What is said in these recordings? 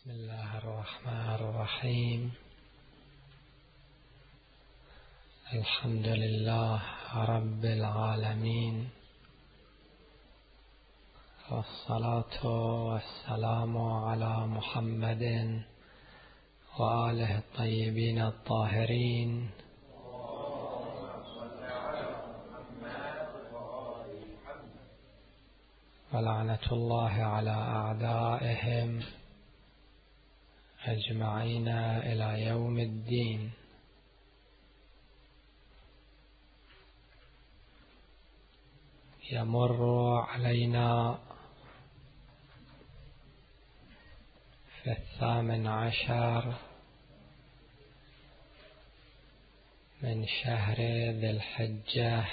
بسم الله الرحمن الرحيم. الحمد لله رب العالمين. والصلاة والسلام على محمد وآله الطيبين الطاهرين. ولعنة الله على أعدائهم. أجمعين إلى يوم الدين. يمر علينا في الثامن عشر من شهر ذي الحجة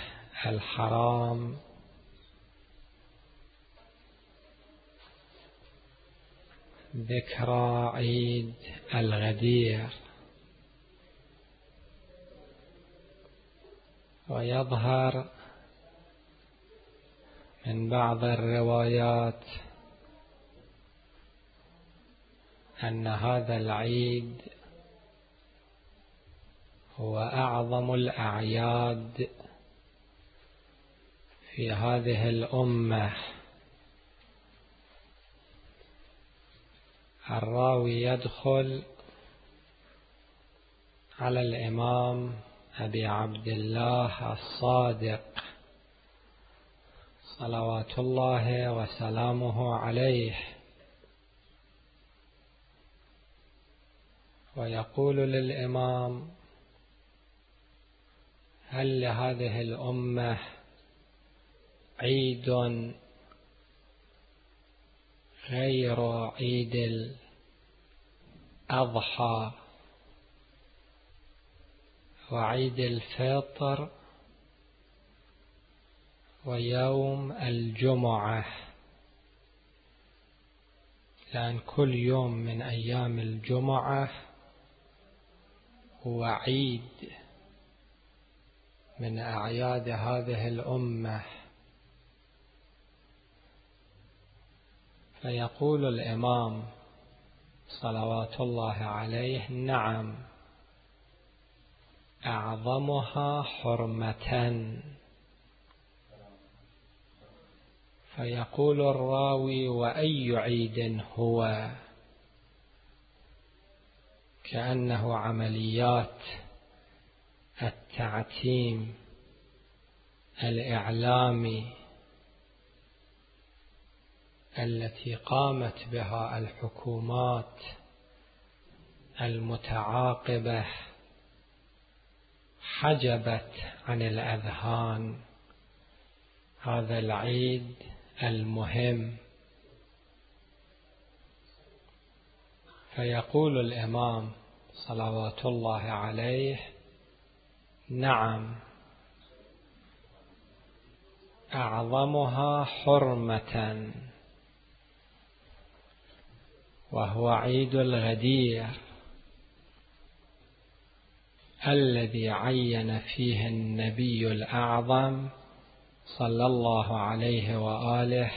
الحرام. ذكرى عيد الغدير. ويظهر من بعض الروايات أن هذا العيد هو أعظم الأعياد في هذه الأمة. الراوي يدخل على الإمام أبي عبد الله الصادق. صلوات الله وسلامه عليه. ويقول للإمام هل لهذه الأمة عيد غير عيد الأضحى وعيد الفطر ويوم الجمعة لأن كل يوم من أيام الجمعة هو عيد من أعياد هذه الأمة. فيقول الإمام صلوات الله عليه نعم أعظمها حرمة. فيقول الراوي وأي عيد هو؟ كأنه عمليات التعتيم الإعلامي التي قامت بها الحكومات المتعاقبة حجبت عن الأذهان. هذا العيد المهم. فيقول الإمام صلوات الله عليه نعم أعظمها حرمة. وهو عيد الغدير الذي عين فيه النبي الأعظم صلى الله عليه وآله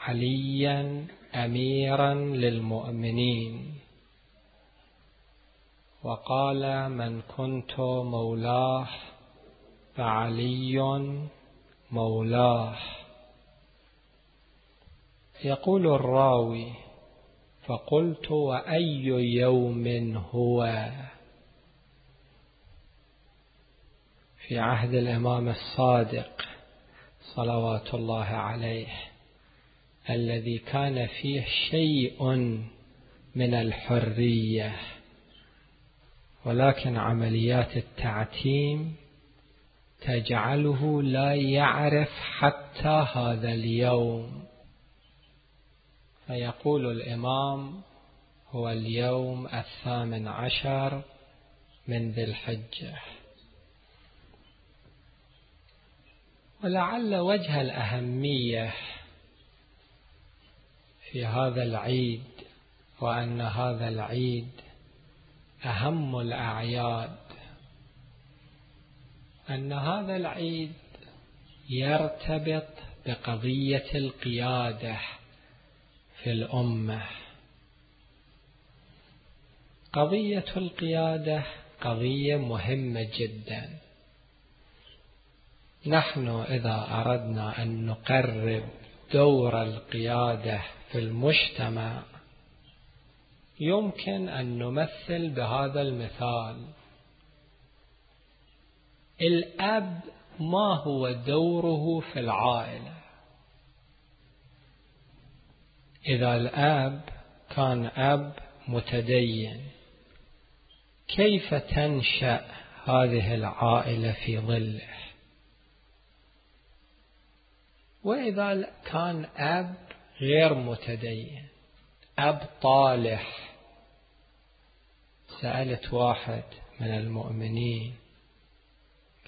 عليا أميرا للمؤمنين. وقال من كنت مولاه فعلي مولاه يقول الراوي فقلت وأي يوم هو؟ في عهد الإمام الصادق صلوات الله عليه الذي كان فيه شيء من الحرية ولكن عمليات التعتيم تجعله لا يعرف حتى هذا اليوم. فيقول الإمام هو اليوم الثامن عشر من ذي الحجة. ولعل وجه الأهمية في هذا العيد وأن هذا العيد أهم الأعياد. أن هذا العيد يرتبط بقضية القيادة. في الأمة. قضية القيادة قضية مهمة جدا. نحن إذا أردنا أن نقرب دور القيادة في المجتمع يمكن أن نمثل بهذا المثال. الأب ما هو دوره في العائلة؟ إذا الأب كان أب متدين كيف تنشأ هذه العائلة في ظله؟ وإذا كان أب غير متدين أب طالح. سألت واحد من المؤمنين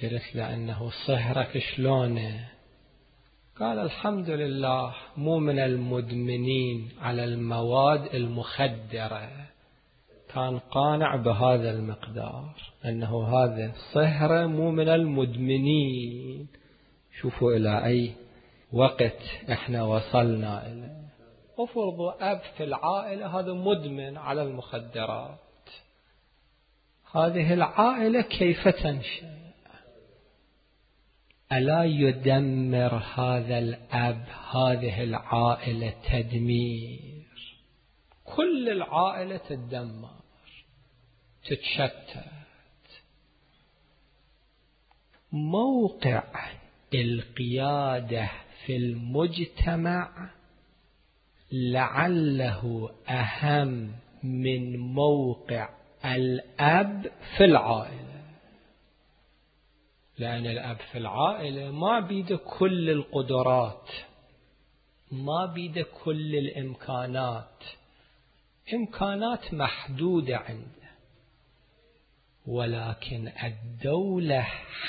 قلت له أنه صهرك شلونه؟ قال الحمد لله مو من المدمنين على المواد المخدرة. كان قانع بهذا المقدار أنه هذا صهرة مو من المدمنين. شوفوا إلى أي وقت إحنا وصلنا إليه. افرضوا أب في العائلة هذا مدمن على المخدرات. هذه العائلة كيف تنشأ ألا يدمر هذا الأب هذه العائلة تدمير؟ كل العائلة تدمر تتشتت. موقع القيادة في المجتمع لعله أهم من موقع الأب في العائلة. لأن الأب في العائلة ما بيده كل القدرات ما بيده كل الإمكانات. إمكانات محدودة عنده. ولكن الدولة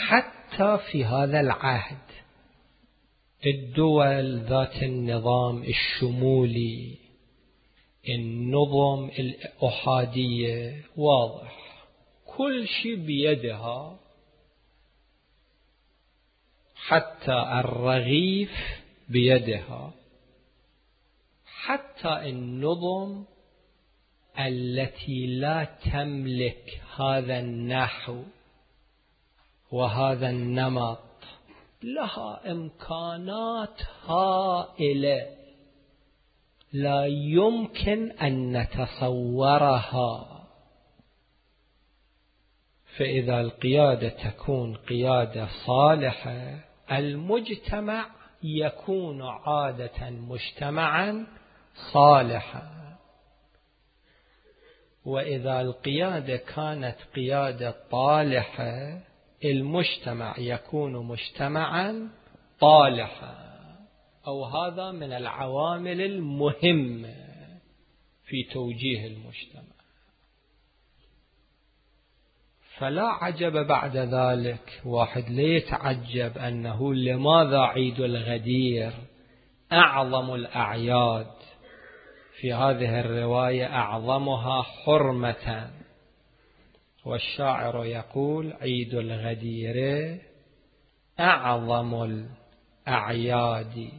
حتى في هذا العهد الدول ذات النظام الشمولي النظم الأحادية واضح. كل شيء بيدها حتى الرغيف بيدها. حتى النظم التي لا تملك هذا النحو وهذا النمط. لها إمكانات هائلة. لا يمكن أن نتصورها. فإذا القيادة تكون قيادة صالحة المجتمع يكون عادة مجتمعا صالحا. وإذا القيادة كانت قيادة طالحة المجتمع يكون مجتمعا طالحا. أو هذا من العوامل المهمة في توجيه المجتمع. فلا عجب بعد ذلك. واحد ليتعجب أنه لماذا عيد الغدير؟ أعظم الأعياد. في هذه الرواية أعظمها حرمة. والشاعر يقول عيد الغدير أعظم الأعياد.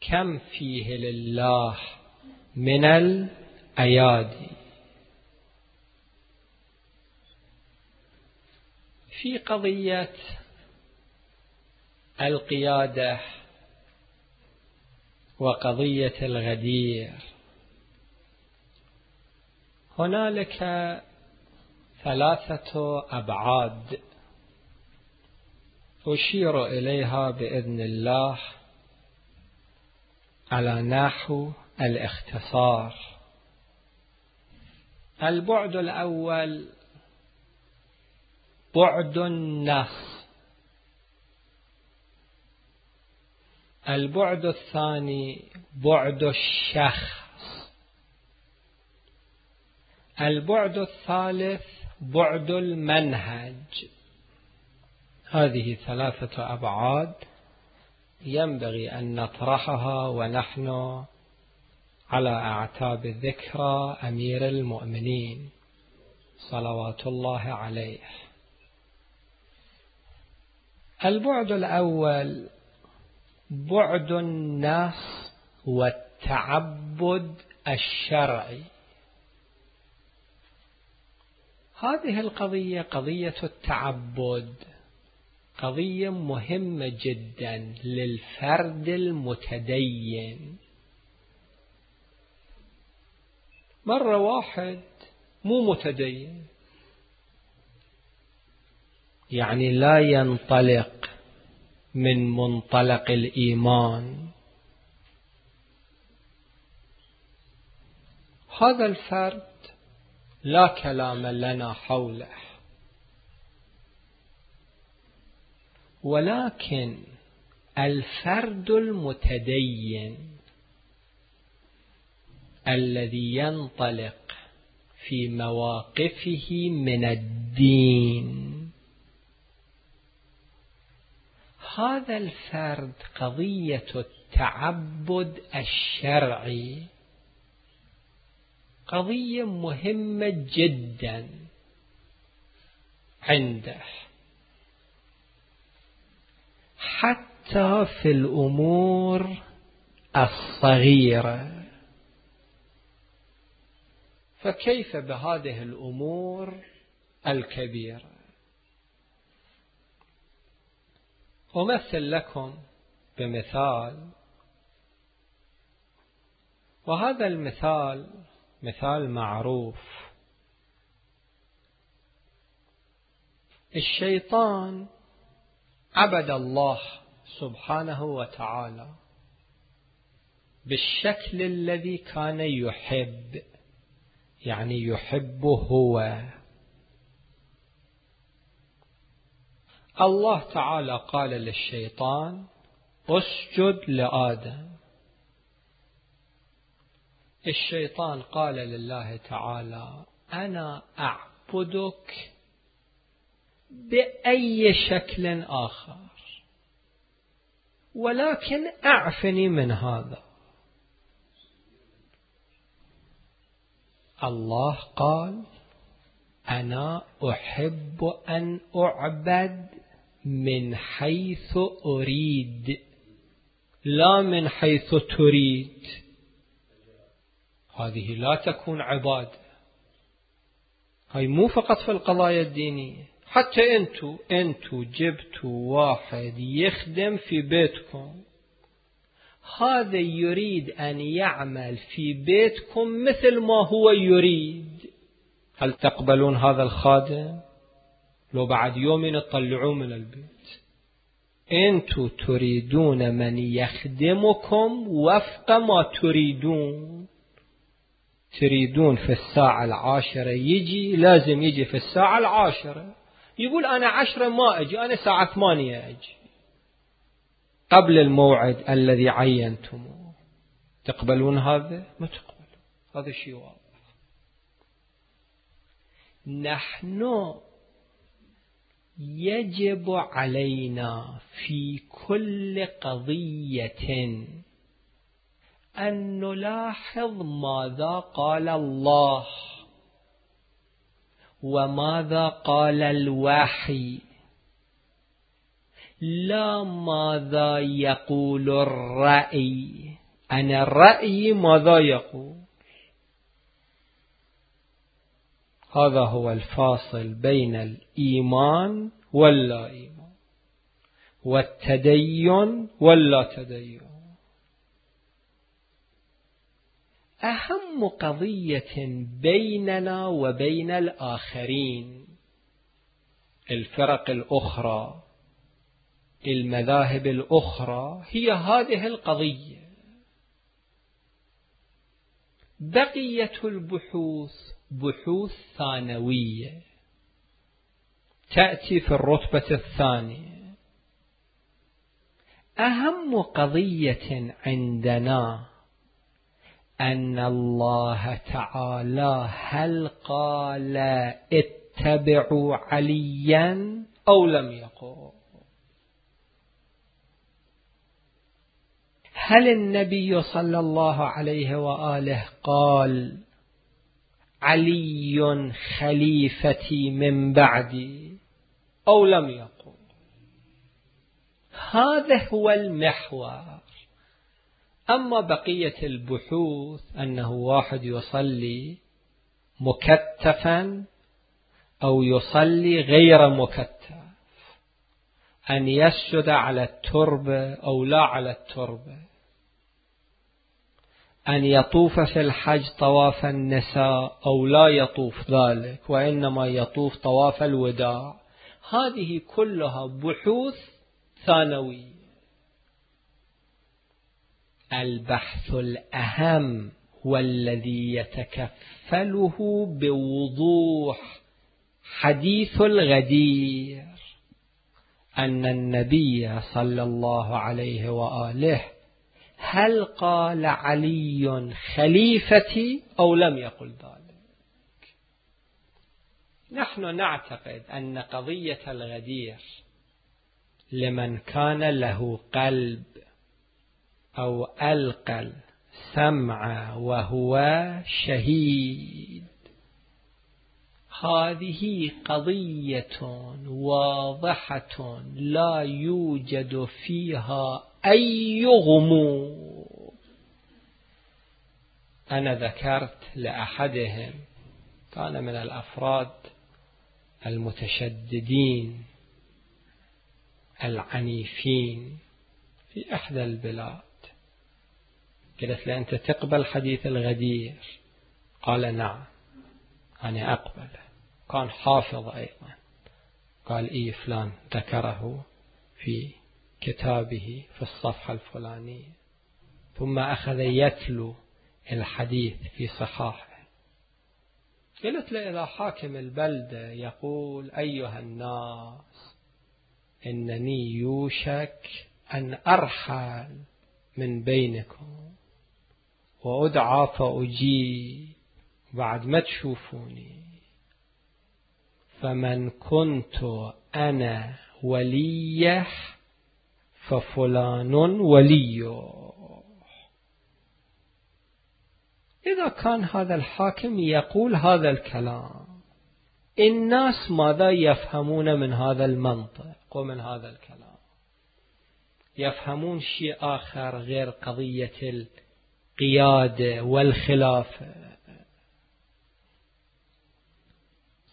كم فيه لله من الأيادي في قضية القيادة وقضية الغدير. هنالك ثلاثة أبعاد أشير إليها بإذن الله على نحو الاختصار. البعد الأول بعد النص البعد الثاني بعد الشخص. البعد الثالث بعد المنهج. هذه ثلاثة أبعاد ينبغي أن نطرحها ونحن على أعتاب ذكرى أمير المؤمنين. صلوات الله عليه. البعد الأول بعد النص والتعبد الشرعي. هذه القضية قضية التعبد قضية مهمة جدا للفرد المتدين. مرة واحد مو متدين يعني لا ينطلق من منطلق الإيمان. هذا الفرد لا كلام لنا حوله. ولكن الفرد المتدين الذي ينطلق في مواقفه من الدين هذا الفرد قضية التعبد الشرعي قضية مهمة جدا عنده. حتى في الأمور الصغيرة. فكيف بهذه الأمور الكبيرة؟ أمثل لكم بمثال. وهذا المثال مثال معروف. الشيطان عبد الله سبحانه وتعالى بالشكل الذي كان يحب يعني يحبه هو. الله تعالى قال للشيطان أسجد لآدم. الشيطان قال لله تعالى أنا أعبدك بأي شكل آخر ولكن أعفني من هذا. الله قال أنا أحب أن أعبد من حيث أريد لا من حيث تريد. هذه لا تكون عبادة. هاي مو فقط في القضايا الدينية. حتى أنتو أنتو جبتوا واحد يخدم في بيتكم. هذا يريد أن يعمل في بيتكم مثل ما هو يريد. هل تقبلون هذا الخادم؟ لو بعد يوم تطلعوه من البيت. انتو تريدون من يخدمكم وفق ما تريدون. تريدون في الساعة العاشرة يجي لازم يجي في الساعة العاشرة. يقول أنا عشرة ما أجي أنا ساعة ثمانية أجي. قبل الموعد الذي عينتموه تقبلون هذا؟ ما تقبلون. هذا شيء واضح. نحن يجب علينا في كل قضية أن نلاحظ ماذا قال الله وماذا قال الوحي. لا ماذا يقول الرأي. أنا الرأي ماذا يقول؟ هذا هو الفاصل بين الإيمان واللا إيمان والتدين واللا تدين أهم قضية بيننا وبين الآخرين. الفرق الأخرى. المذاهب الأخرى هي هذه القضية. بقية البحوث بحوث ثانوية. تأتي في الرتبة الثانية. أهم قضية عندنا أن الله تعالى هل قال اتبعوا عليا أو لم يقل؟ هل النبي صلى الله عليه وآله قال علي خليفتي من بعدي أو لم يقل. هذا هو المحور. أما بقية البحوث أنه واحد يصلي مكتفا أو يصلي غير مكتف أن يسجد على التربة أو لا على التربة. أن يطوف في الحج طواف النساء أو لا يطوف ذلك وإنما يطوف طواف الوداع. هذه كلها بحوث ثانوية. البحث الأهم والذي يتكفله بوضوح حديث الغدير أن النبي صلى الله عليه وآله هل قال علي خليفتي أو لم يقل ذلك. نحن نعتقد أن قضية الغدير لمن كان له قلب أو ألقى السمع وهو شهيد. هذه قضية واضحة لا يوجد فيها أي غموض أنا ذكرت لأحدهم كان من الأفراد المتشددين العنيفين في إحدى البلاد. قلت له أنت تقبل حديث الغدير؟ قال نعم. أنا أقبله. كان حافظ أيضا. قال إيه فلان ذكره في كتابه في الصفحة الفلانية. ثم أخذ يتلو الحديث في صحاحه. قلت له إذا حاكم البلدة يقول أيها الناس إنني يوشك أن أرحل من بينكم وأدعى فأجيب بعد ما تشوفوني. فمن كنت أنا وليه ففلان ولي إذا كان هذا الحاكم يقول هذا الكلام الناس ماذا يفهمون من هذا المنطق ومن هذا الكلام؟ يفهمون شيء آخر غير قضية القيادة والخلافة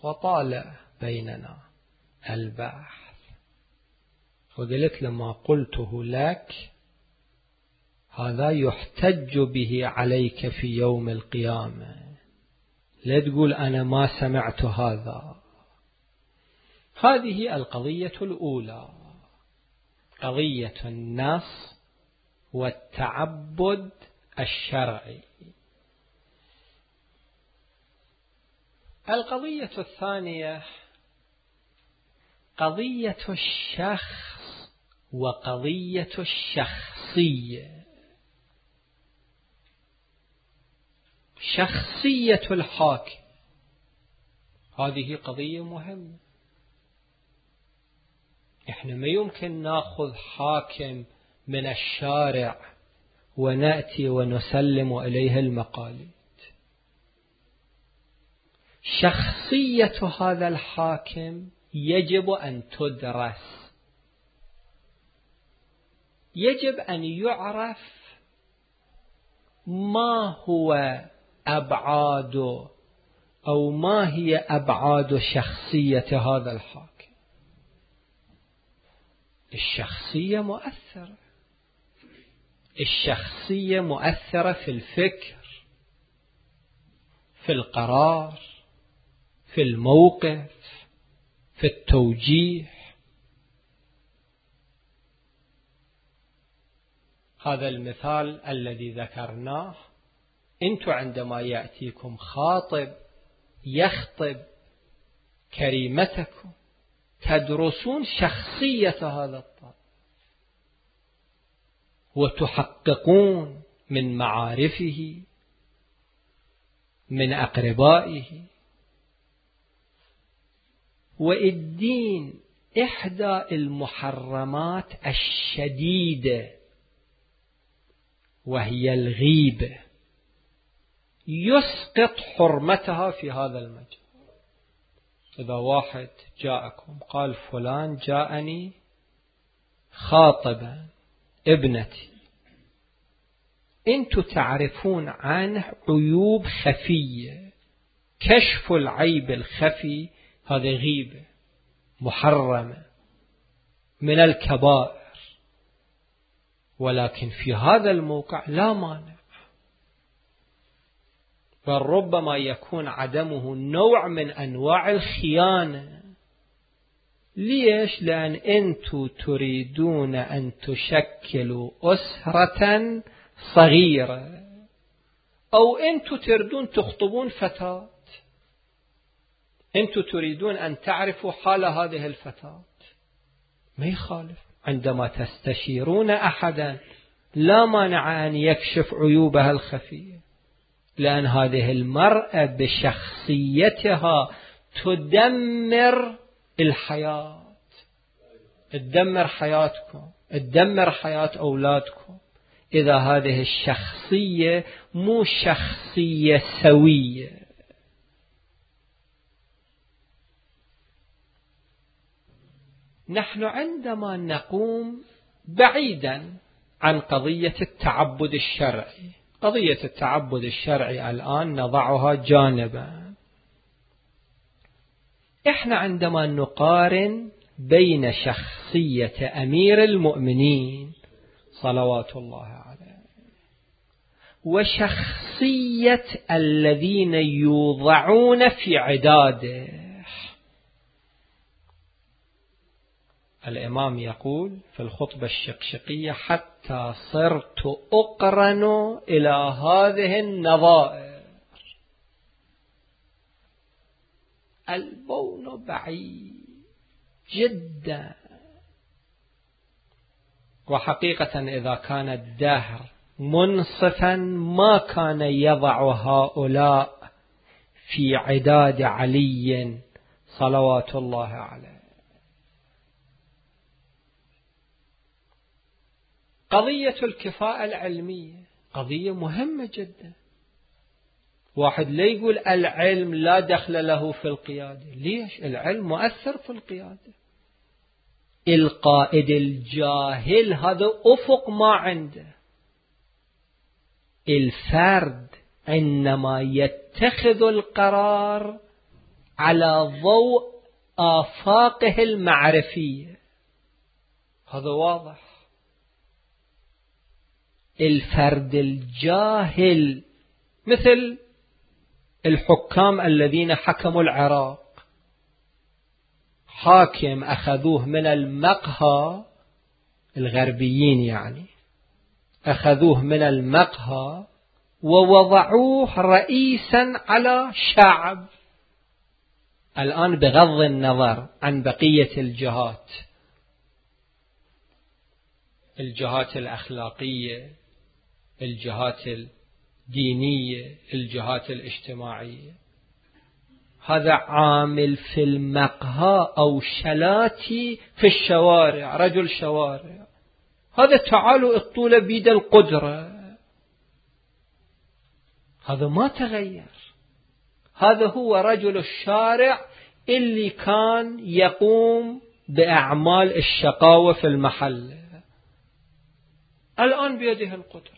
وطال بيننا البحث وقلت لما قلته لك هذا يحتج به عليك في يوم القيامة. لا تقول أنا ما سمعت هذا. هذه القضية الأولى قضية النص والتعبد الشرعي. القضية الثانية قضية الشخص وقضية الشخصية. شخصية الحاكم. هذه قضية مهمة. إحنا ما يمكن ناخذ حاكم من الشارع ونأتي ونسلم إليه المقاليد. شخصية هذا الحاكم يجب أن تدرس. يجب أن يعرف ما هو أبعاد أو ما هي أبعاد شخصية هذا الحاكم. الشخصية مؤثرة. الشخصية مؤثرة في الفكر في القرار في الموقف في التوجيه. هذا المثال الذي ذكرناه. أنتم عندما يأتيكم خاطب يخطب كريمتكم تدرسون شخصية هذا الطالب وتحققون من معارفه من أقربائه. والدين إحدى المحرمات الشديدة وهي الغيبة يسقط حرمتها في هذا المجال. إذا واحد جاءكم قال فلان جاءني خاطبا ابنتي. أنتم تعرفون عنه عيوب خفية. كشف العيب الخفي هذه غيبة محرمة من الكبائر. ولكن في هذا الموقع لا مانع. بل ربما يكون عدمه نوع من أنواع الخيانة. ليش؟ لأن أنتم تريدون أن تشكلوا أسرة صغيرة. أو أنتم تريدون تخطبون فتاة. أنتم تريدون أن تعرفوا حال هذه الفتاة. ما يخالف. عندما تستشيرون أحدا لا مانع أن يكشف عيوبها الخفية لأن هذه المرأة بشخصيتها تدمر الحياة. تدمر حياتكم تدمر حياة أولادكم. إذا هذه الشخصية مو شخصية سوية. نحن عندما نقوم بعيدا عن قضية التعبد الشرعي. قضية التعبد الشرعي الآن نضعها جانبا. إحنا عندما نقارن بين شخصية أمير المؤمنين صلوات الله عليه وشخصية الذين يوضعون في عداده الإمام يقول في الخطبة الشقشقية حتى صرت أقرن إلى هذه النظائر. البون بعيد جدا. وحقيقة إذا كان الدهر منصفا ما كان يضع هؤلاء في عداد علي صلوات الله عليه. قضية الكفاءة العلمية قضية مهمة جدا. واحد لا يقول العلم لا دخل له في القيادة. ليش؟ العلم مؤثر في القيادة. القائد الجاهل هذا أفق ما عنده. الفرد إنما يتخذ القرار على ضوء آفاقه المعرفية. هذا واضح. الفرد الجاهل مثل الحكام الذين حكموا العراق. حاكم أخذوه من المقهى الغربيين يعني. أخذوه من المقهى ووضعوه رئيسا على شعب. الآن بغض النظر عن بقية الجهات الجهات الأخلاقية. الجهات الدينية الجهات الاجتماعية. هذا عامل في المقهى أو شلاتي في الشوارع رجل شوارع. هذا تعالوا اطول بيد القدرة. هذا ما تغير. هذا هو رجل الشارع اللي كان يقوم بأعمال الشقاوة في المحل. الآن بيده القدرة.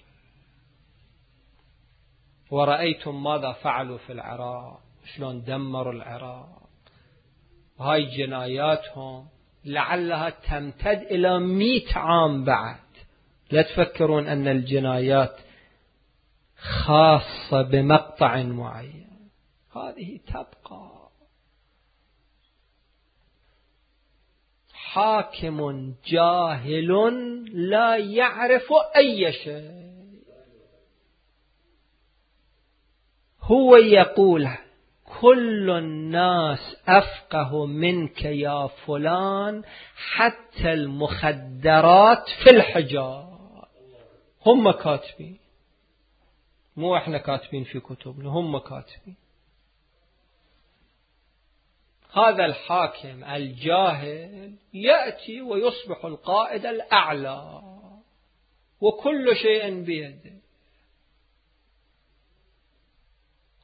ورأيتم ماذا فعلوا في العراق؟ شلون دمروا العراق؟ وهاي جناياتهم لعلها تمتد إلى مئة عام بعد. لا تفكرون أن الجنايات خاصة بمقطع معين. هذه تبقى. حاكم جاهل لا يعرف أي شيء. هو يقول كل الناس أفقه منك يا فلان حتى المخدرات في الحجاز هم كاتبين. مو إحنا كاتبين في كتبنا هم كاتبين. هذا الحاكم الجاهل يأتي ويصبح القائد الأعلى وكل شيء بيده.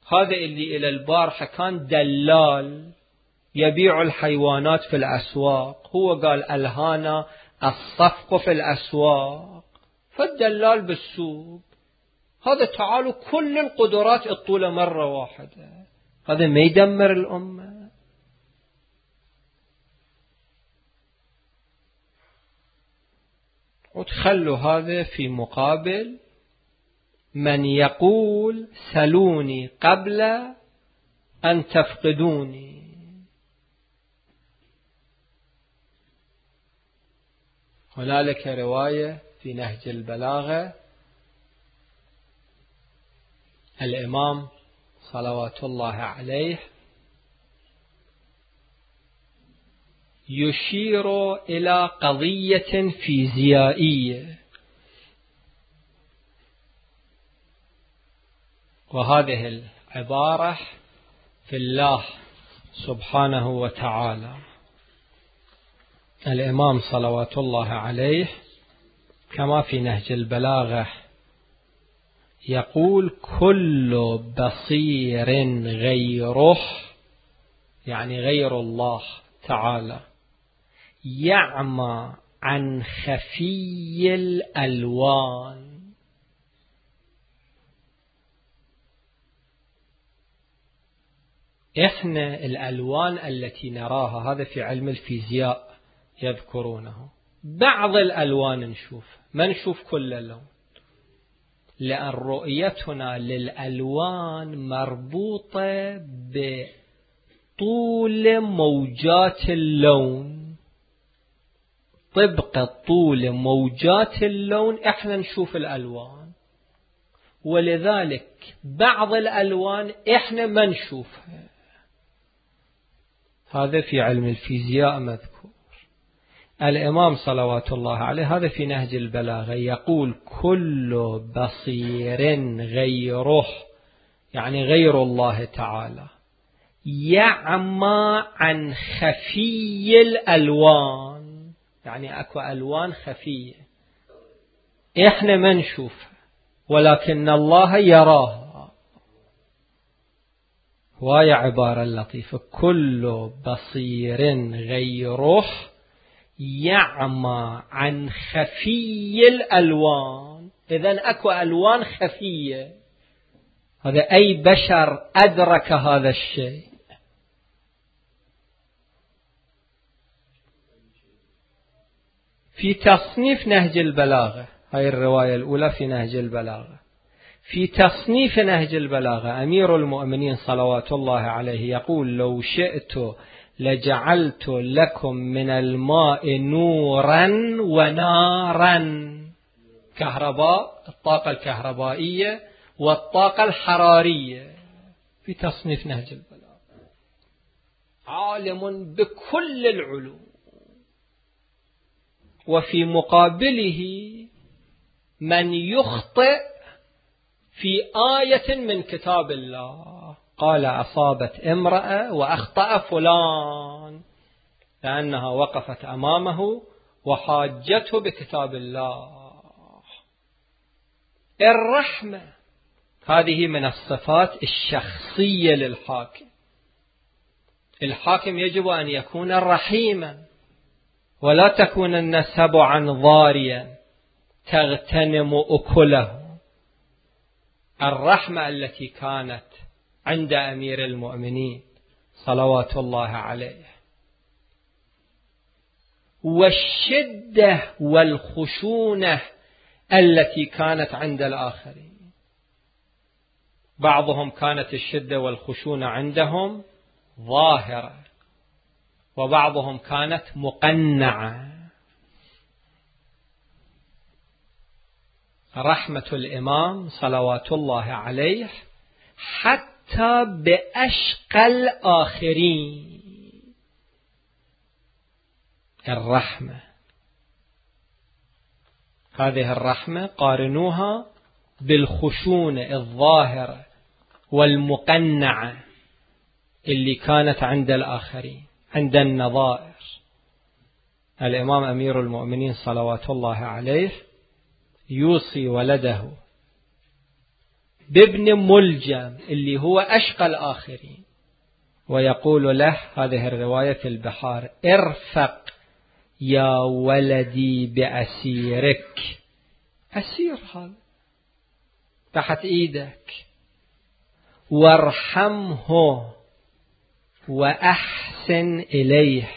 هذا اللي إلى البارحة كان دلال يبيع الحيوانات في الأسواق. هو قال ألهانا الصفق في الأسواق. فالدلال بالسوق. هذا تعالوا كل القدرات الطولة مرة واحدة. هذا ما يدمر الأمة. وتخلوا هذا في مقابل من يقول سلوني قبل أن تفقدوني. هنالك رواية في نهج البلاغة. الإمام صلوات الله عليه يشير إلى قضية فيزيائية. وهذه العبارة في الله سبحانه وتعالى. الإمام صلوات الله عليه كما في نهج البلاغة يقول كل بصير غيره يعني غير الله تعالى يعمى عن خفي الألوان. إحنا الألوان التي نراها هذا في علم الفيزياء يذكرونه. بعض الألوان نشوف ما نشوف كل اللون لأن رؤيتنا للألوان مربوطة بطول موجات اللون. طبق طول موجات اللون إحنا نشوف الألوان. ولذلك بعض الألوان إحنا ما نشوفها. هذا في علم الفيزياء مذكور. الإمام صلوات الله عليه هذا في نهج البلاغة يقول كل بصير غيره يعني غير الله تعالى يعمى عن خفي الألوان. يعني أكو ألوان خفية. إحنا ما نشوفها ولكن الله يراها وهي عبارة لطيفة. كل بصير غيره يعمى عن خفي الألوان. إذا أكو ألوان خفية. هذا أي بشر أدرك هذا الشيء؟ في تصنيف نهج البلاغة هاي الرواية الأولى في نهج البلاغة. في تصنيف نهج البلاغة أمير المؤمنين صلوات الله عليه يقول لو شئت لجعلت لكم من الماء نورا ونارا. كهرباء الطاقة الكهربائية والطاقة الحرارية في تصنيف نهج البلاغة. عالم بكل العلوم. وفي مقابله من يخطئ في آية من كتاب الله. قال أصابت امرأة وأخطأ فلان لأنها وقفت أمامه وحاجته بكتاب الله. الرحمة هذه من الصفات الشخصية للحاكم. الحاكم يجب أن يكون رحيما ولا تكون النسب عن ضاريا تغتنم أكله. الرحمة التي كانت عند أمير المؤمنين صلوات الله عليه. والشدة والخشونة التي كانت عند الآخرين. بعضهم كانت الشدة والخشونة عندهم ظاهرة وبعضهم كانت مقنعة. رحمة الإمام صلوات الله عليه حتى بأشقى الآخرين. الرحمة. هذه الرحمة قارنوها بالخشونة الظاهرة والمقنعة اللي كانت عند الآخرين عند النظائر. الإمام أمير المؤمنين صلوات الله عليه يوصي ولده. بابن ملجم اللي هو أشقى الآخرين. ويقول له هذه الرواية في البحار ارفق يا ولدي بأسيرك. أسير هذا تحت إيدك. وارحمه وأحسن إليه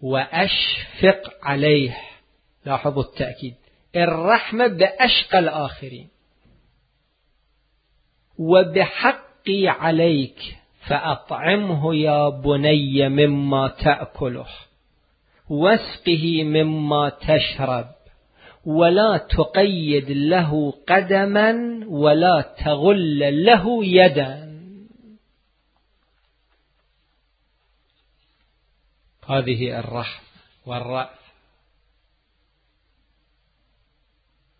وأشفق عليه. لاحظوا التأكيد. الرحمة بأشقى الآخرين. وبحقي عليك فأطعمه يا بني مما تأكله. واسقه مما تشرب. ولا تقيد له قدما ولا تغل له يدا. هذه الرحمة والرأف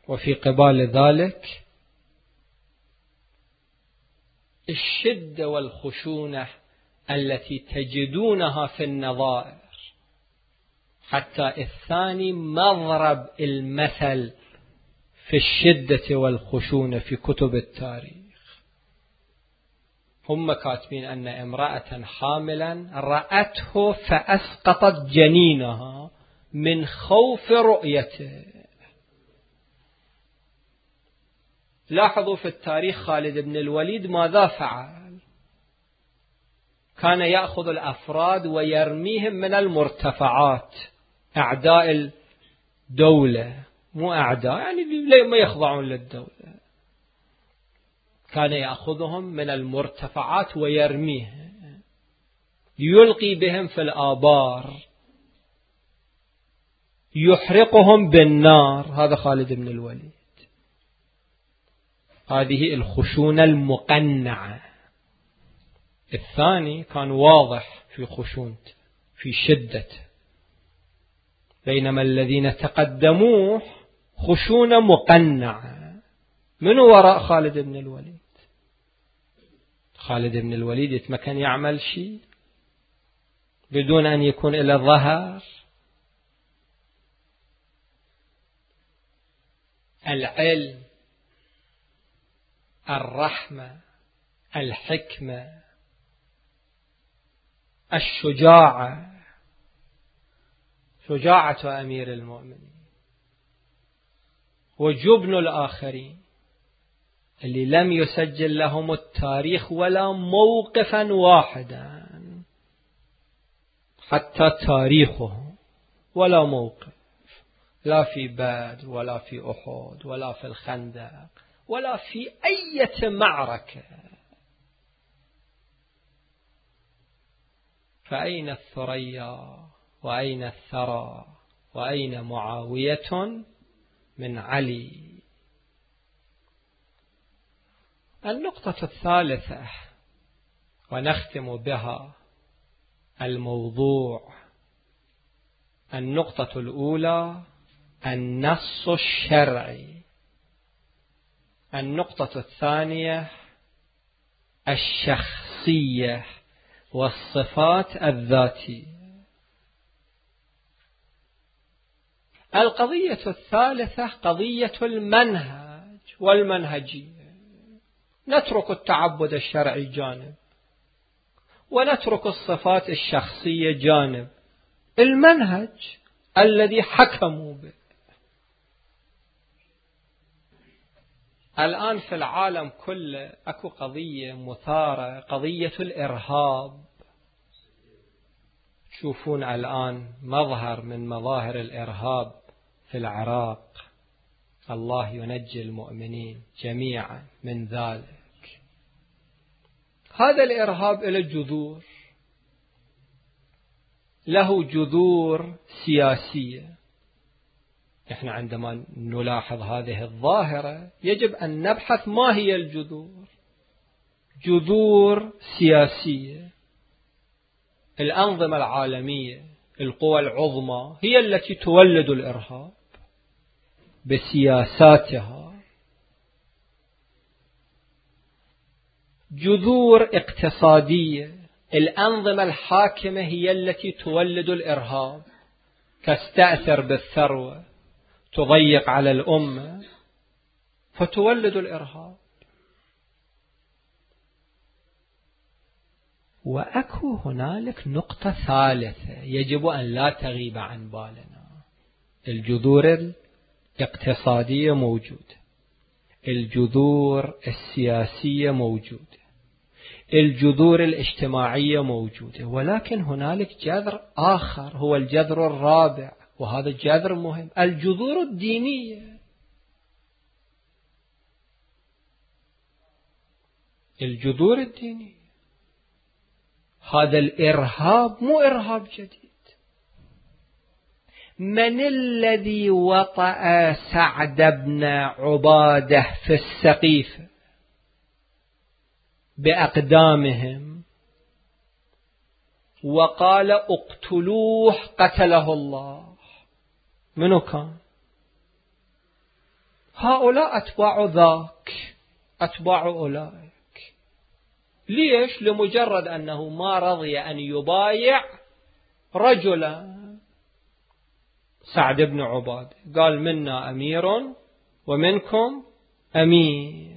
وفي قبال ذلك الشدة والخشونة التي تجدونها في النظائر. حتى الثاني مضرب المثل في الشدة والخشونة في كتب التاريخ. هم كاتبين أن امرأة حاملا رأته فأسقطت جنينها من خوف رؤيته. لاحظوا في التاريخ خالد بن الوليد ماذا فعل؟ كان يأخذ الأفراد ويرميهم من المرتفعات أعداء الدولة مو أعداء يعني ما يخضعون للدولة. كان يأخذهم من المرتفعات ويرميهم. يلقي بهم في الآبار. يحرقهم بالنار. هذا خالد بن الوليد. هذه الخشونة المقنعة. الثاني كان واضح في خشونته في شدته بينما الذين تقدموه خشونة مقنعة. من وراء خالد بن الوليد؟ خالد بن الوليد يتمكن يعمل شيء بدون أن يكون إلى الظهر العلم. الرحمة الحكمة الشجاعة. شجاعة أمير المؤمنين. وجبن الآخرين اللي لم يسجل لهم التاريخ ولا موقفا واحدا. حتى تاريخهم ولا موقف. لا في بدر ولا في أحد ولا في الخندق. ولا في أي معركة. فأين الثريا؟ وأين الثرى؟ وأين معاوية من علي؟ النقطة الثالثة ونختم بها الموضوع. النقطة الأولى النص الشرعي. النقطة الثانية الشخصية والصفات الذاتية. القضية الثالثة قضية المنهج والمنهجية. نترك التعبد الشرعي جانب ونترك الصفات الشخصية جانب. المنهج الذي حكموا به. الآن في العالم كله أكو قضية مثارة قضية الإرهاب. تشوفون الآن مظهر من مظاهر الإرهاب في العراق. الله ينجي المؤمنين جميعا من ذلك. هذا الإرهاب له جذور. له جذور سياسية. إحنا عندما نلاحظ هذه الظاهرة يجب أن نبحث ما هي الجذور. جذور سياسية. الأنظمة العالمية القوى العظمى هي التي تولد الإرهاب بسياساتها. جذور اقتصادية. الأنظمة الحاكمة هي التي تولد الإرهاب. تستأثر بالثروة. تضيق على الأمة فتولد الإرهاب. وأكو هنالك نقطة ثالثة يجب أن لا تغيب عن بالنا. الجذور الاقتصادية موجودة. الجذور السياسية موجودة. الجذور الاجتماعية موجودة. ولكن هنالك جذر آخر هو الجذر الرابع. وهذا جذر مهم. الجذور الدينية. الجذور الدينية. هذا الإرهاب مو إرهاب جديد. من الذي وطأ سعد بن عبادة في السقيفة؟ بأقدامهم. وقال اقتلوه قتله الله. منو كان؟ هؤلاء أتباع ذاك أتباع أولئك. ليش؟ لمجرد أنه ما رضي أن يبايع رجلا. سعد بن عباد قال منا أمير ومنكم أمير.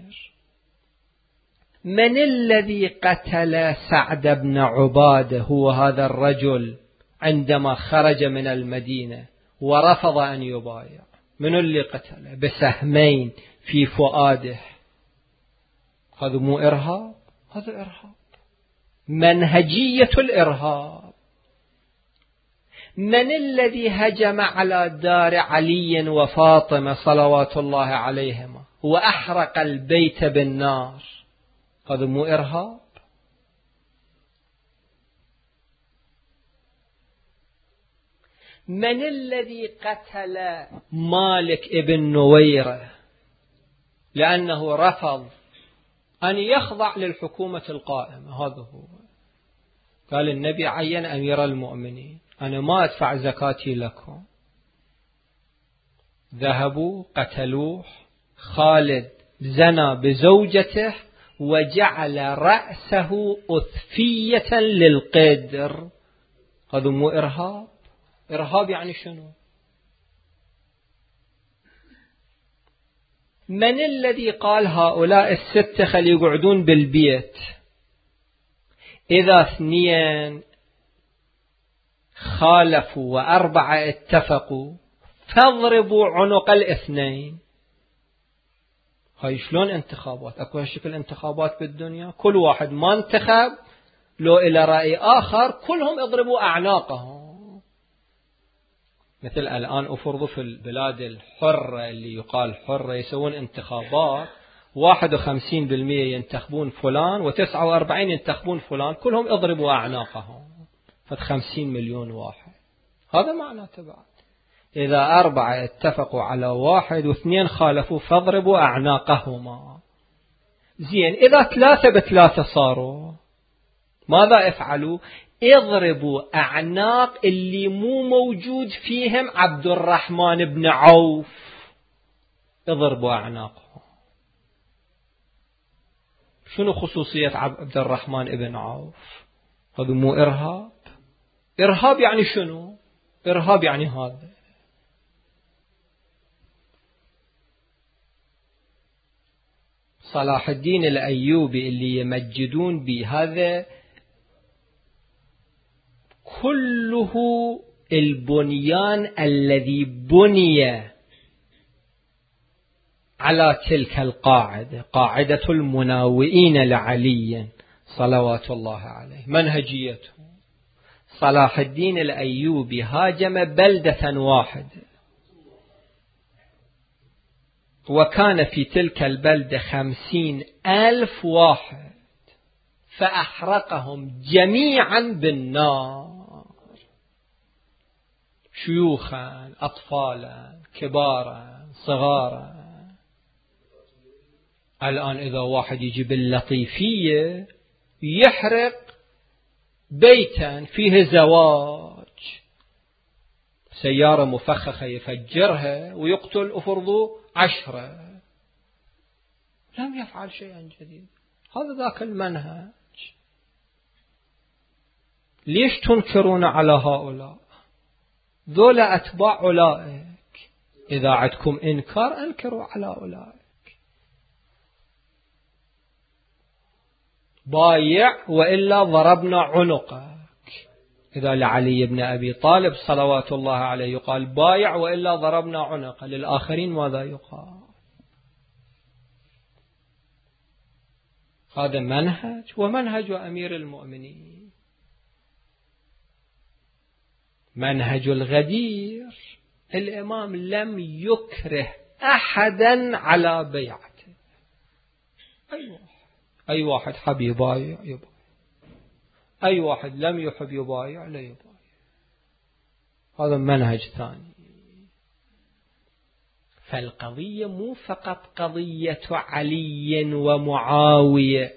من الذي قتل سعد بن عباده هو هذا الرجل عندما خرج من المدينة؟ ورفض أن يبايع. من اللي قتله؟ بسهمين في فؤاده. هذا مو إرهاب؟ هذا إرهاب. منهجية الإرهاب. من الذي هجم على دار علي وفاطمة صلوات الله عليهما وأحرق البيت بالنار؟ هذا مو إرهاب؟ من الذي قتل مالك ابن نويرة لأنه رفض أن يخضع للحكومة القائمة. هذا هو. قال النبي عين أمير المؤمنين أنا ما أدفع زكاتي لكم. ذهبوا قتلوه. خالد زنى بزوجته وجعل رأسه أثفية للقدر. هذا مو إرهاب؟ إرهاب يعني شنو؟ من الذي قال هؤلاء الستة خلي يقعدون بالبيت؟ إذا اثنين خالفوا وأربعة اتفقوا فاضربوا عنق الاثنين. هاي شلون انتخابات؟ أكو هالشكل انتخابات بالدنيا؟ كل واحد ما انتخب لو إلى رأي آخر كلهم اضربوا أعناقهم. مثل الآن أفرضوا في البلاد الحرة اللي يقال حرة يسوون انتخابات 51% ينتخبون فلان و49 ينتخبون فلان كلهم اضربوا أعناقهم. فد خمسين مليون واحد. هذا معناته بعد إذا أربعة اتفقوا على واحد واثنين خالفوا فاضربوا أعناقهما. زين إذا ثلاثة بثلاثة صاروا ماذا افعلوا اضربوا أعناق اللي مو موجود فيهم عبد الرحمن بن عوف. اضربوا أعناقهم. شنو خصوصية عبد الرحمن بن عوف؟ هذا مو إرهاب. إرهاب يعني شنو؟ إرهاب يعني هذا. صلاح الدين الأيوبي اللي يمجدون بهذا كله البنيان الذي بني على تلك القاعدة قاعدة المناوئين لعلي صلوات الله عليه. منهجيته صلاح الدين الأيوبي هاجم بلدة واحدة. وكان في تلك البلدة خمسين ألف واحد. فأحرقهم جميعا بالنار. شيوخا أطفالا كبارا صغارا. الآن إذا واحد يجي باللطيفية يحرق بيتا فيه زواج. سيارة مفخخة يفجرها ويقتل أفرضوا عشرة. لم يفعل شيئا جديدا هذا ذاك المنهج. ليش تنكرون على هؤلاء؟ ذولا أتباع أولئك. إذا عندكم إنكار أنكروا على أولئك. بايع وإلا ضربنا عنقك. إذا لعلي بن أبي طالب صلوات الله عليه يقال بايع وإلا ضربنا عنقه للآخرين ماذا يقال؟ هذا منهج ومنهج أمير المؤمنين. منهج الغدير. الإمام لم يكره أحدا على بيعته. أي واحد. أي واحد حب يبايع يبايع. أي واحد لم يحب يبايع لا يبايع. هذا منهج ثاني. فالقضية مو فقط قضية علي ومعاوية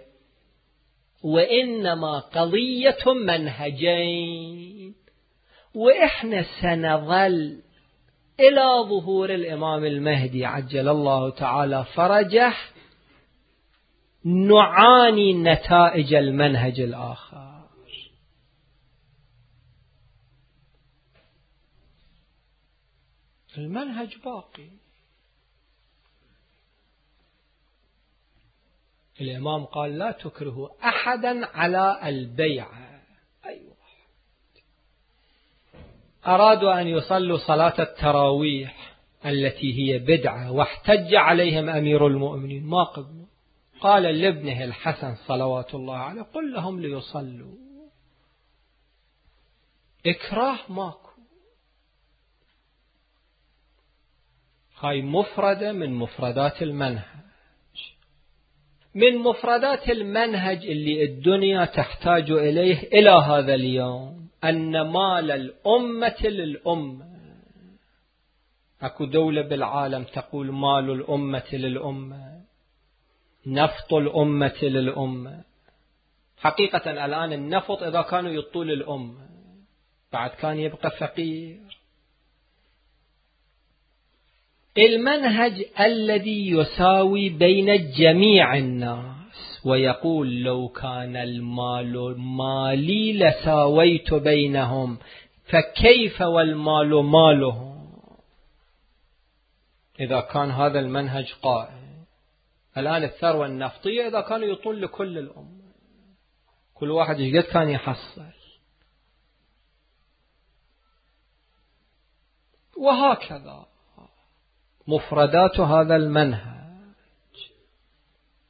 وإنما قضية منهجين. وإحنا سنظل إلى ظهور الإمام المهدي عجل الله تعالى فرجه نعاني نتائج المنهج الآخر. المنهج باقي. الإمام قال لا تكرهوا أحدا على البيعة. أرادوا أن يصلوا صلاة التراويح التي هي بدعة واحتج عليهم أمير المؤمنين. ما قبلوا قال لابنه الحسن صلوات الله عليه قل لهم ليصلوا. إكراه ماكو. هاي مفردة من مفردات المنهج. من مفردات المنهج اللي الدنيا تحتاج إليه إلى هذا اليوم. أن مال الأمة للأمة. أكو دولة بالعالم تقول مال الأمة للأمة نفط الأمة للأمة. حقيقة الآن النفط إذا كانوا يطول الأمة بعد كان يبقى فقير. المنهج الذي يساوي بين جميع الناس. ويقول لو كان المال مالي لساويت بينهم فكيف والمال مالهم إذا كان هذا المنهج قائم. الآن الثروة النفطية إذا كانوا يطول لكل الأمة. كل واحد قد كان يحصل؟ وهكذا. مفردات هذا المنهج.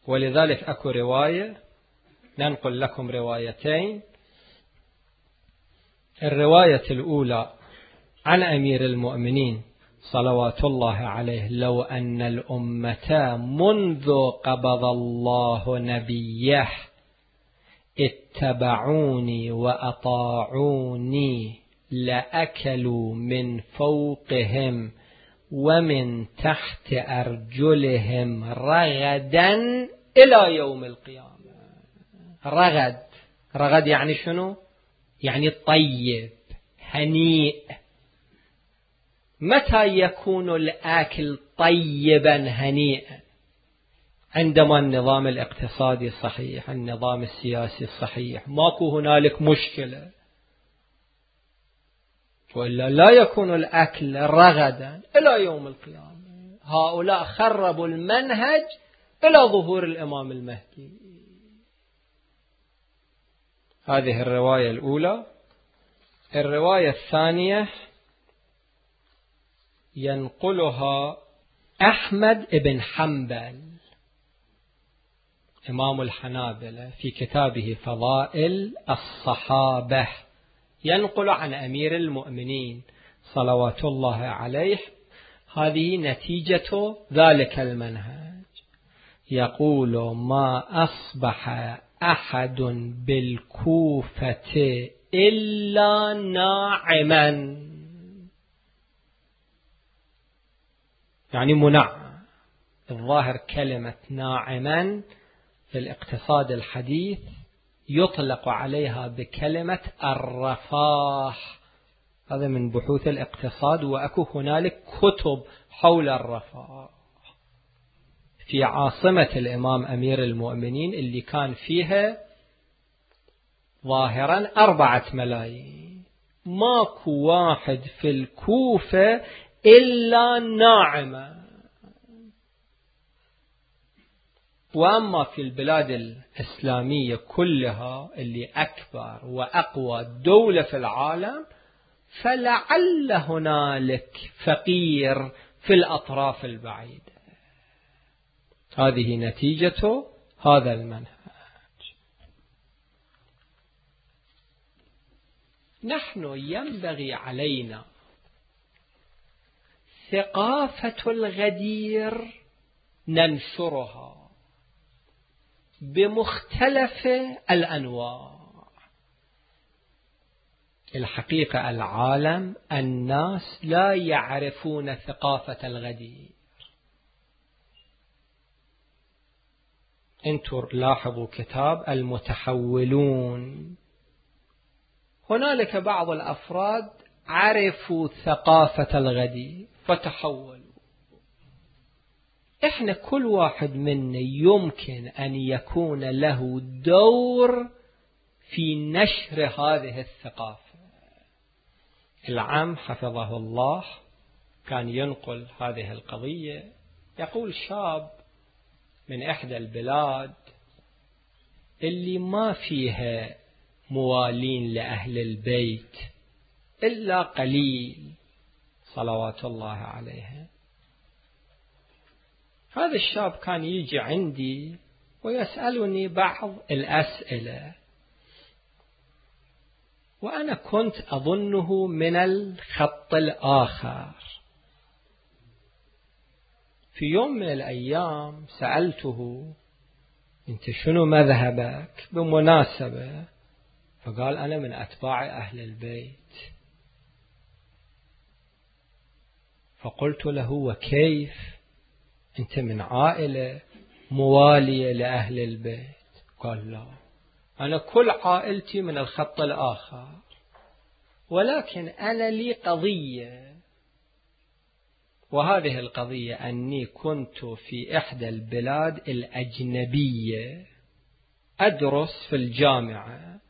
ولذلك أكو رواية ننقل لكم روايتين. الرواية الأولى عن أمير المؤمنين صلوات الله عليه لو أن الأمة منذ قبض الله نبيه اتبعوني وأطاعوني لأكلوا من فوقهم ومن تحت أرجلهم رغدا إلى يوم القيامة. رغد. رغد يعني شنو؟ يعني طيب هنيء. متى يكون الآكل طيبا هنيئا؟ عندما النظام الاقتصادي صحيح النظام السياسي صحيح. ماكو هنالك مشكلة. وإلا لا يكون الأكل رغدا إلى يوم القيامة. هؤلاء خربوا المنهج إلى ظهور الإمام المهدي. هذه الرواية الأولى. الرواية الثانية ينقلها أحمد بن حنبل إمام الحنابلة في كتابه فضائل الصحابة. ينقل عن أمير المؤمنين صلوات الله عليه. هذه نتيجة ذلك المنهج. يقول ما أصبح أحد بالكوفة إلا ناعما. يعني منع. الظاهر كلمة ناعما في الاقتصاد الحديث يطلق عليها بكلمة الرفاه هذا من بحوث الاقتصاد وأكو هنالك كتب حول الرفاه في عاصمة الإمام أمير المؤمنين اللي كان فيها ظاهرا أربعة ملايين. ماكو واحد في الكوفة إلا ناعمة. وأما في البلاد الإسلامية كلها اللي أكبر وأقوى دولة في العالم فلعل هنالك فقير في الأطراف البعيدة. هذه نتيجة هذا المنهج. نحن ينبغي علينا ثقافة الغدير ننشرها بمختلف الأنواع. الحقيقة العالم الناس لا يعرفون ثقافة الغدير. أنتم لاحظوا كتاب المتحولون. هنالك بعض الأفراد عرفوا ثقافة الغدير فتحولوا. إحنا كل واحد منا يمكن أن يكون له دور في نشر هذه الثقافة. العم حفظه الله كان ينقل هذه القضية. يقول شاب من إحدى البلاد اللي ما فيها موالين لأهل البيت إلا قليل صلوات الله عليها. هذا الشاب كان يجي عندي ويسألني بعض الأسئلة. وأنا كنت أظنه من الخط الآخر. في يوم من الأيام سألته أنت شنو مذهبك؟ بمناسبة فقال أنا من أتباع أهل البيت. فقلت له وكيف؟ أنت من عائلة موالية لأهل البيت. قال لا أنا كل عائلتي من الخط الآخر ولكن أنا لي قضية وهذه القضية أني كنت في إحدى البلاد الأجنبية أدرس في الجامعة.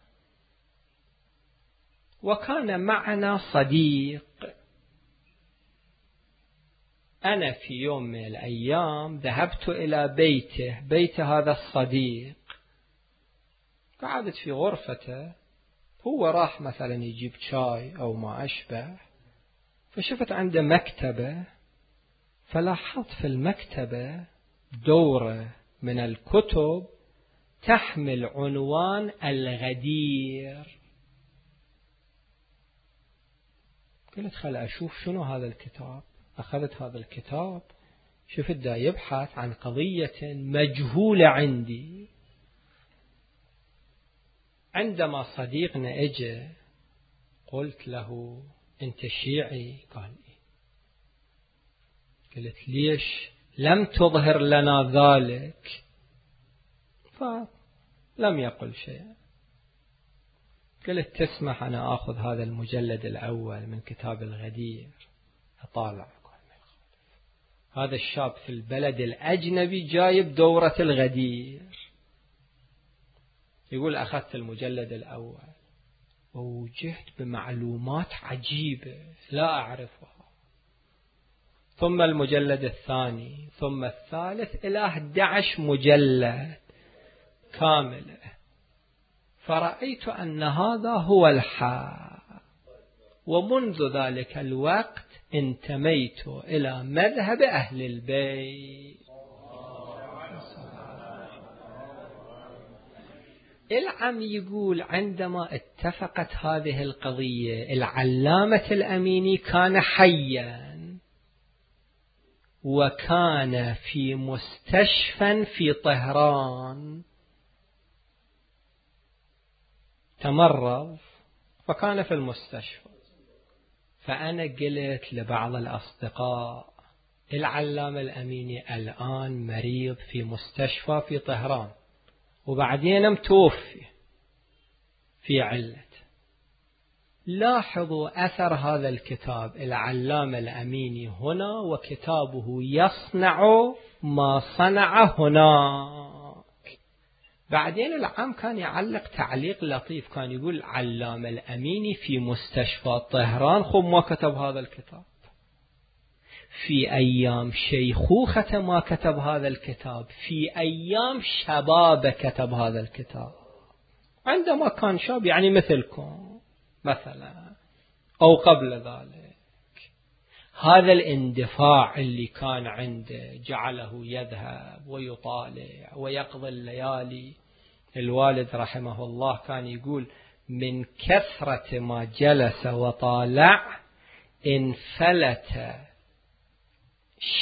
وكان معنا صديق. أنا في يوم من الأيام ذهبت إلى بيته بيت هذا الصديق. قعدت في غرفته. هو راح مثلا يجيب شاي أو ما أشبه. فشفت عنده مكتبة. فلاحظت في المكتبة دورة من الكتب تحمل عنوان الغدير. قلت خل أشوف شنو هذا الكتاب. أخذت هذا الكتاب شفت دا يبحث عن قضية مجهولة عندي. عندما صديقنا اجى قلت له أنت شيعي؟ قال قلت ليش لم تظهر لنا ذلك؟ فلم يقل شيئا. قلت تسمح أنا أخذ هذا المجلد الأول من كتاب الغدير؟ أطالع هذا الشاب في البلد الأجنبي جايب دورة الغدير. يقول أخذت المجلد الأول ووجهت بمعلومات عجيبة لا أعرفها. ثم المجلد الثاني ثم الثالث إلى 11 مجلد كاملة فرأيت أن هذا هو الحق ومنذ ذلك الوقت انتميت إلى مذهب أهل البيت. العم يقول عندما اتفقت هذه القضية العلامة الأميني كان حيا. وكان في مستشفى في طهران. تمرض فكان في المستشفى. فأنا قلت لبعض الأصدقاء العلامة الأميني الآن مريض في مستشفى في طهران وبعدين متوفي في علة لاحظوا أثر هذا الكتاب. العلامة الأميني هنا وكتابه يصنع ما صنع هناك. بعدين العام كان يعلق تعليق لطيف كان يقول علامة الأميني في مستشفى طهران. خب ما كتب هذا الكتاب. في أيام شيخوخة ما كتب هذا الكتاب. في أيام شباب كتب هذا الكتاب. عندما كان شاب يعني مثلكم. مثلا أو قبل ذلك. هذا الاندفاع اللي كان عنده جعله يذهب ويطالع ويقضي الليالي. الوالد رحمه الله كان يقول من كثرة ما جلس وطالع انفلت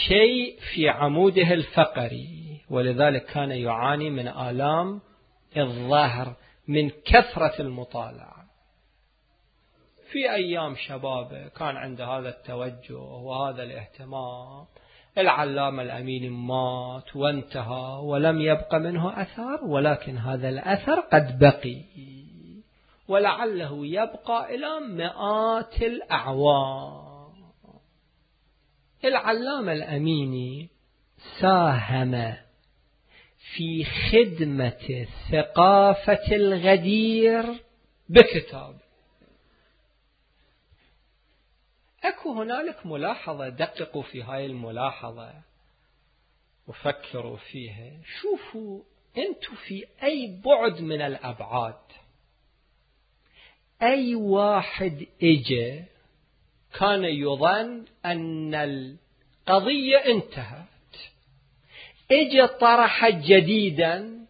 شيء في عموده الفقري. ولذلك كان يعاني من آلام الظهر من كثرة المطالعة. في أيام شبابه كان عنده هذا التوجه وهذا الاهتمام. العلامة الأمين مات وانتهى ولم يبق منه أثر ولكن هذا الأثر قد بقي. ولعله يبقى إلى مئات الأعوام. العلامة الأميني ساهم في خدمة ثقافة الغدير بكتاب أكو هنالك ملاحظة دققوا في هاي الملاحظة وفكروا فيها. شوفوا أنتم في أي بعد من الأبعاد. أي واحد إجا كان يظن أن القضية انتهت. إجا طرح جديدا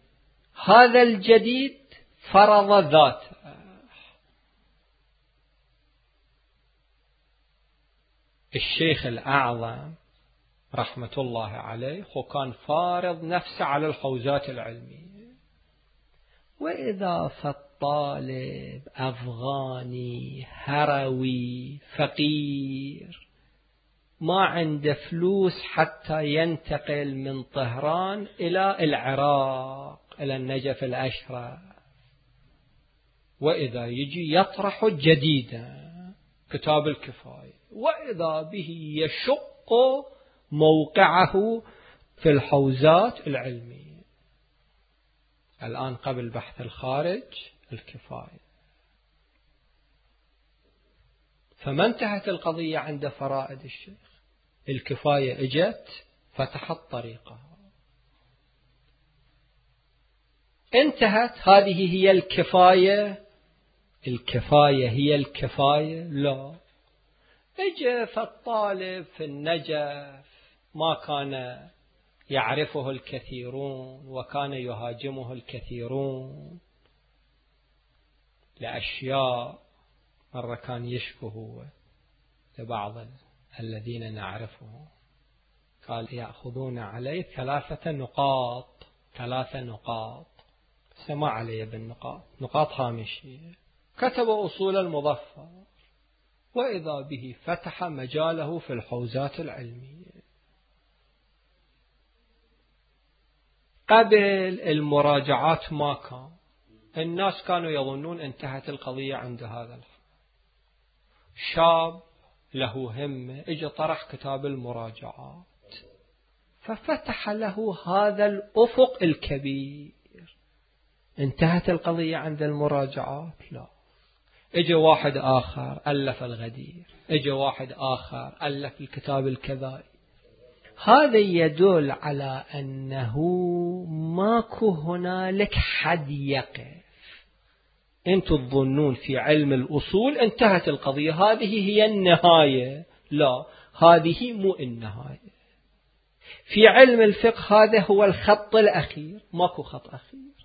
هذا الجديد فرض ذاته. الشيخ الأعظم رحمة الله عليه هو كان فارض نفسه على الحوزات العلمية. وإذا فالطالب أفغاني هروي فقير ما عنده فلوس حتى ينتقل من طهران إلى العراق إلى النجف الأشرف. وإذا يجي يطرح جديدا كتاب الكفاية. وإذا به يشق موقعه في الحوزات العلمية. الآن قبل بحث الخارج الكفاية. فما انتهت القضية عند فرائد الشيخ؟ الكفاية إجت فتحت طريقها. انتهت هذه هي الكفاية. الكفاية هي الكفاية لا. اجى فالطالب في النجف ما كان يعرفه الكثيرون وكان يهاجمه الكثيرون. لأشياء مرة كان يشكو هو لبعض الذين نعرفه. قال يأخذون عليه ثلاثة نقاط ثلاثة نقاط. سمع علي بالنقاط. نقاط هامشية. كتب أصول المظفر وإذا به فتح مجاله في الحوزات العلمية. قبل المراجعات ما كان. الناس كانوا يظنون انتهت القضية عند هذا الحد شاب له همة اجى طرح كتاب المراجعات. ففتح له هذا الأفق الكبير. انتهت القضية عند المراجعات؟ لا. اجى واحد آخر ألف الغدير. اجى واحد آخر ألف الكتاب الكذائي هذا يدل على أنه ماكو هنالك حد يقف. أنتم تظنون في علم الأصول انتهت القضية. هذه هي النهاية. لا هذه مو النهاية. في علم الفقه هذا هو الخط الأخير. ماكو خط أخير.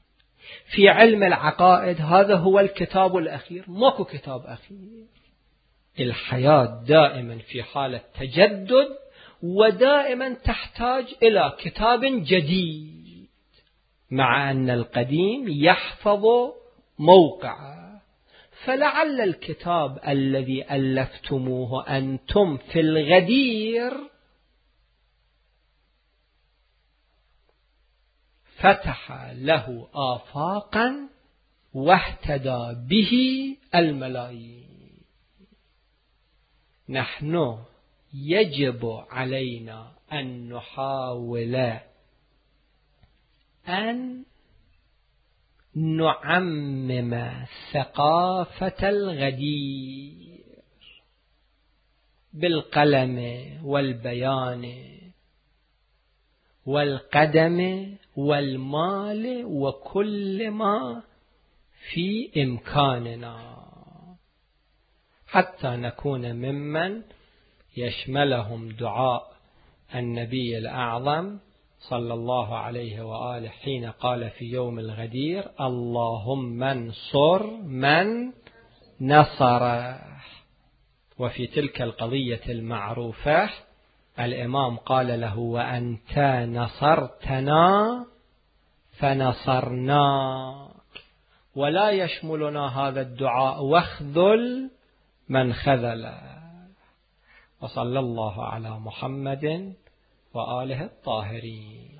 في علم العقائد هذا هو الكتاب الأخير. ماكو كتاب أخير. الحياة دائما في حالة تجدد ودائما تحتاج إلى كتاب جديد مع أن القديم يحفظ موقعه. فلعل الكتاب الذي ألفتموه أنتم في الغدير فتح له آفاقا واهتدى به الملايين نحن يجب علينا أن نحاول أن نعمم ثقافة الغدير بالقلم والبيان والقدم والمال وكل ما في إمكاننا. حتى نكون ممن يشملهم دعاء النبي الأعظم صلى الله عليه وآله حين قال في يوم الغدير اللهم انصر من نصره. وفي تلك القضية المعروفة الإمام قال له وأنت نصرتنا فنصرناك. ولا يشملنا هذا الدعاء واخذل من خذل وصلى الله على محمد وآله الطاهرين.